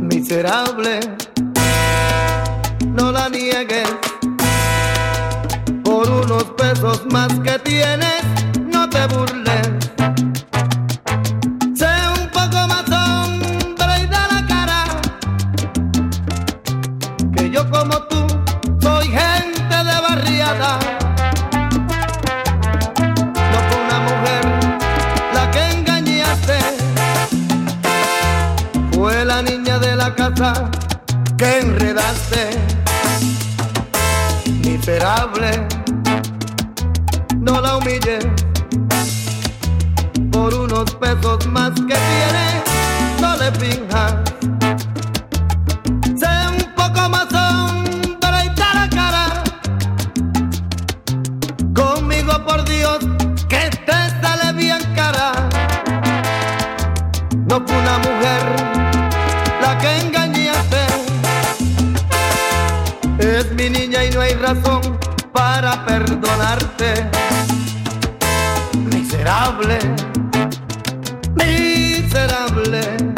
miserable los pesos más que tienes, no te burles. Sé un poco más hombre y da la cara, que yo como tú soy gente de barriada. No fue una mujer la que engañaste, fue la niña de la casa que enredaste. Miserable la humille por unos pesos más que tiene, no le finjas. Sé un poco más hombre y cara cara. Conmigo, por Dios, que te sale bien cara. No fue una mujer la que engañaste. Es mi niña y no hay razón para perdonarte. Miserable, miserable.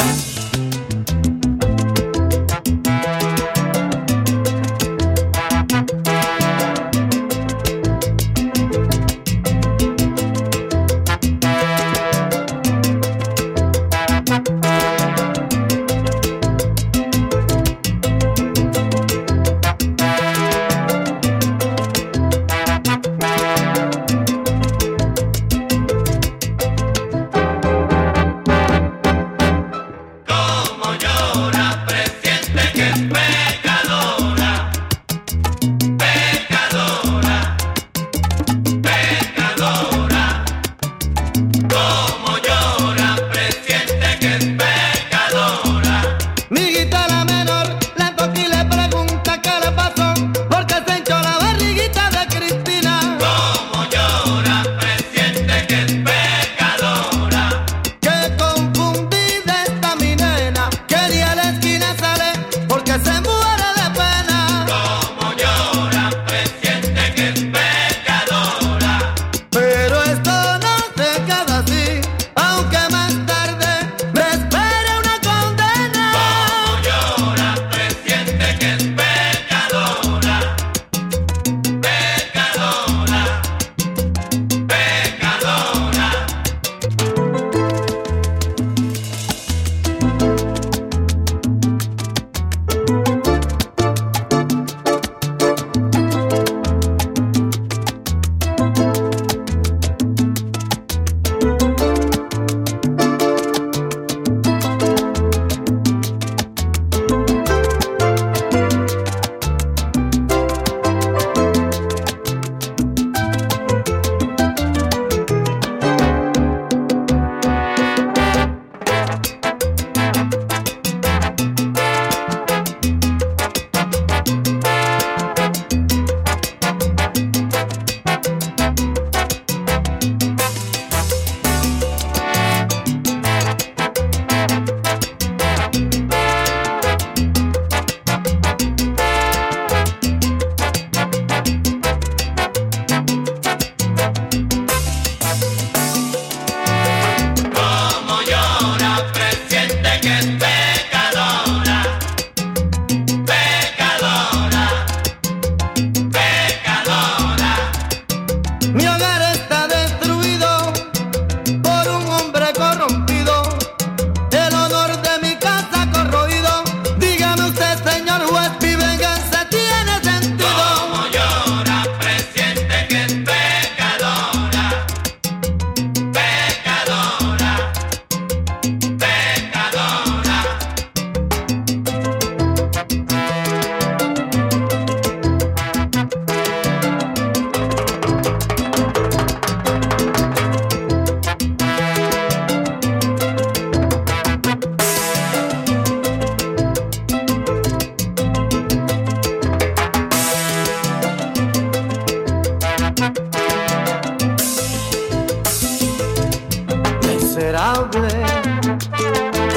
miserable,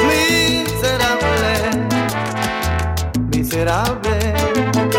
miserable, miserable.